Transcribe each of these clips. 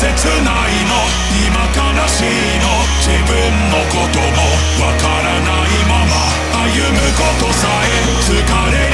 切ないの今悲しいの自分のこともわからないまま歩むことさえ疲れ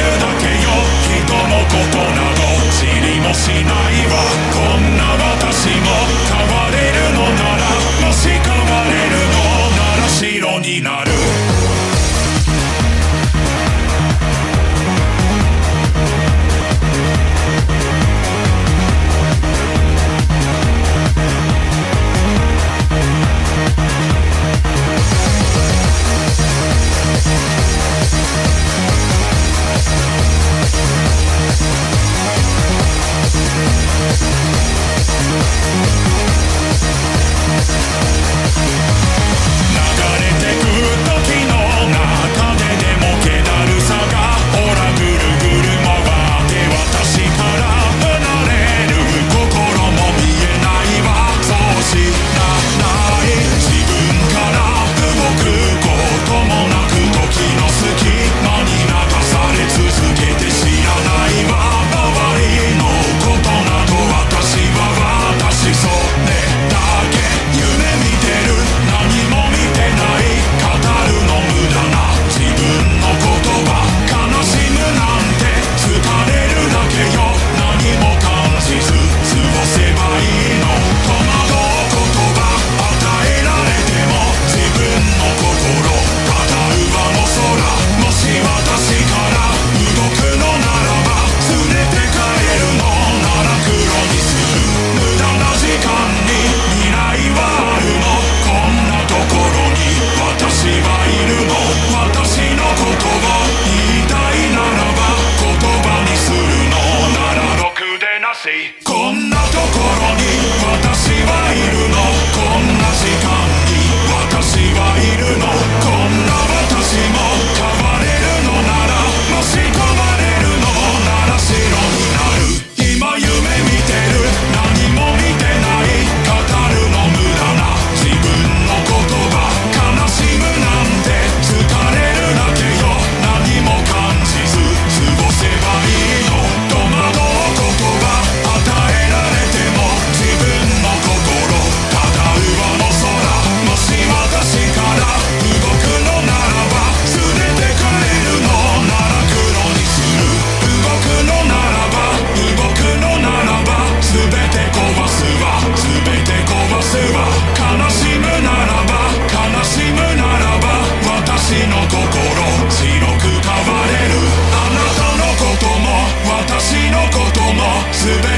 んなところに私はいるの。こんな時間に私はいるの。こんな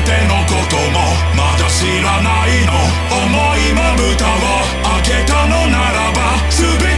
てのこともまだ知らないの。思いまぶたを開けたのならば全て